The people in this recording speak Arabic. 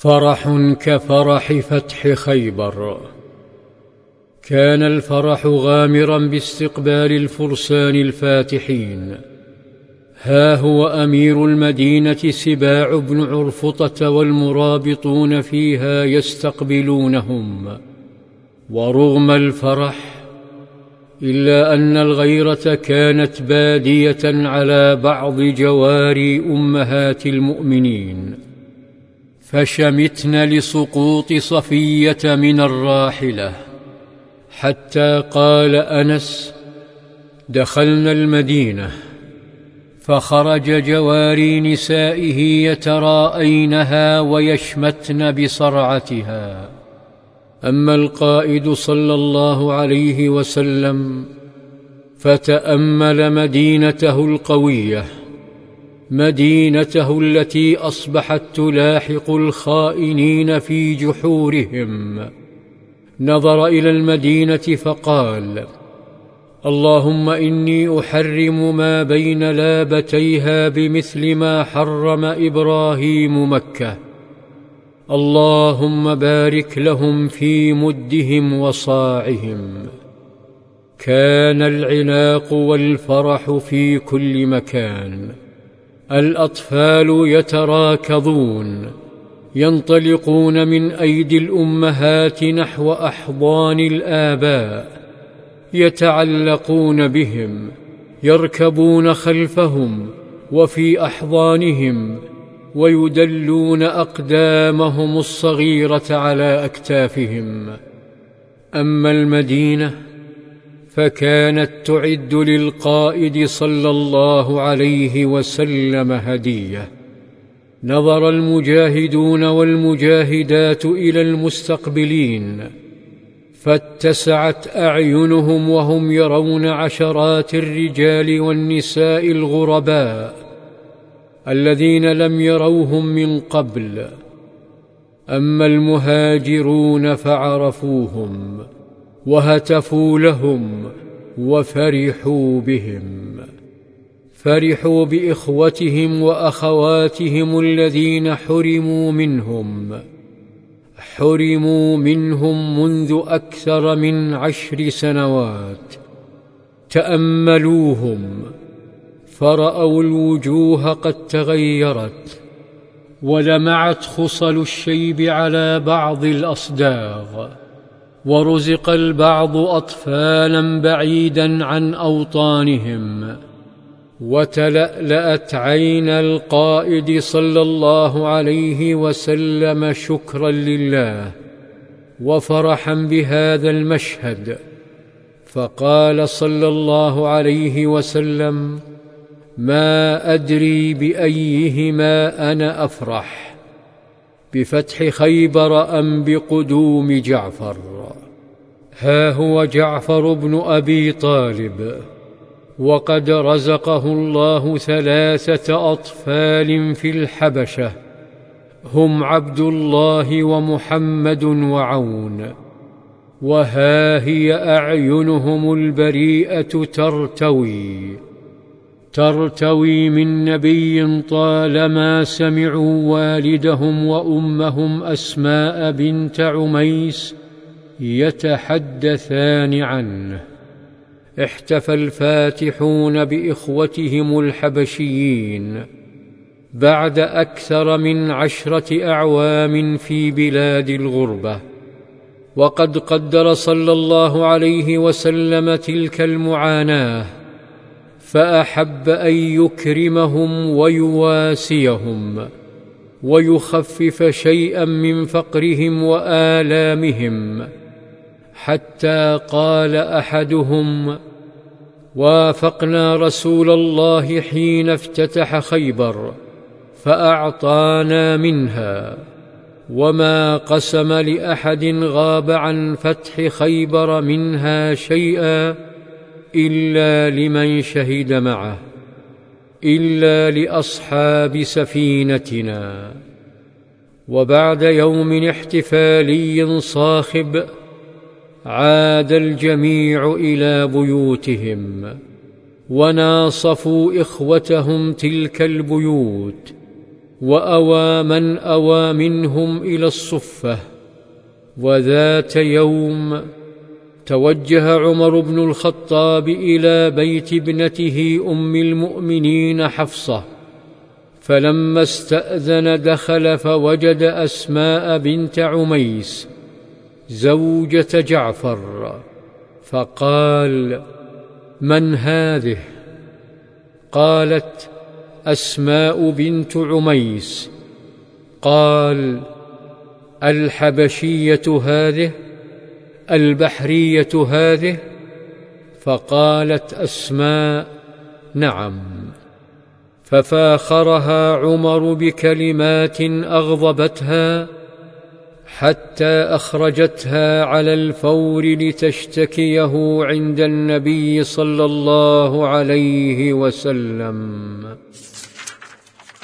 فرح كفرح فتح خيبر. كان الفرح غامرا باستقبال الفرسان الفاتحين. ها هو أمير المدينة سباع بن عرفطة والمرابطون فيها يستقبلونهم. ورغم الفرح إلا أن الغيرة كانت بادية على بعض جواري أمهات المؤمنين. فشمتن لسقوط صفية من الراحلة. حتى قال أنس دخلنا المدينة. فخرج جواري نسائه يتراءينها ويشمتن بصرعتها. أما القائد صلى الله عليه وسلم فتأمل مدينته القوية. مدينته التي أصبحت تلاحق الخائنين في جحورهم. نظر إلى المدينة فقال اللهم إني أحرم ما بين لابتيها بمثل ما حرم إبراهيم مكة. اللهم بارك لهم في مدهم وصاعهم. كان العناق والفرح في كل مكان. الأطفال يتراكضون ينطلقون من أيدي الأمهات نحو أحضان الآباء يتعلقون بهم يركبون خلفهم وفي أحضانهم ويدلون أقدامهم الصغيرة على أكتافهم. أما المدينة فكانت تعد للقائد صلى الله عليه وسلم هدية. نظر المجاهدون والمجاهدات إلى المستقبلين فاتسعت أعينهم وهم يرون عشرات الرجال والنساء الغرباء الذين لم يروهم من قبل. أما المهاجرون فعرفوهم. وهتفوا لهم وفرحوا بهم. فرحوا بإخوتهم وأخواتهم الذين حرموا منهم. حرموا منهم منذ أكثر من عشر سنوات. تأملوهم. فرأوا الوجوه قد تغيرت. ولمعت خصل الشيب على بعض الأصداغ. ورزق البعض أطفالا بعيدا عن أوطانهم. وتلألأت عين القائد صلى الله عليه وسلم شكرا لله وفرحا بهذا المشهد. فقال صلى الله عليه وسلم ما أدري بأيهما أنا أفرح. بفتح خيبر أم بقدوم جعفر. ها هو جعفر بن أبي طالب. وقد رزقه الله ثلاثة أطفال في الحبشة. هم عبد الله ومحمد وعون. وها هي أعينهم البريئة ترتوي. ترتوي من نبي طالما سمعوا والدهم وأمهم أسماء بنت عميس يتحدثان عنه. احتفى الفاتحون بإخوتهم الحبشيين بعد أكثر من عشرة أعوام في بلاد الغربة. وقد قدر صلى الله عليه وسلم تلك المعاناة فأحب أن يكرمهم ويواسيهم ويخفف شيئا من فقرهم وآلامهم حتى قال أحدهم وافقنا رسول الله حين افتتح خيبر فأعطانا منها وما قسم لأحد غاب عن فتح خيبر منها شيئا إلا لمن شهد معه إلا لأصحاب سفينتنا. وبعد يوم احتفالي صاخب عاد الجميع إلى بيوتهم وناصفوا إخوتهم تلك البيوت وأوى من أوى منهم إلى الصفة وذات يوم توجه عمر بن الخطاب إلى بيت ابنته أم المؤمنين حفصة فلما استأذن دخل فوجد أسماء بنت عميس زوجة جعفر فقال من هذه؟ قالت أسماء بنت عميس. قال الحبشية هذه؟ البحرية هذه؟ فقالت أسماء نعم. ففاخرها عمر بكلمات أغضبتها حتى أخرجتها على الفور لتشتكيه عند النبي صلى الله عليه وسلم.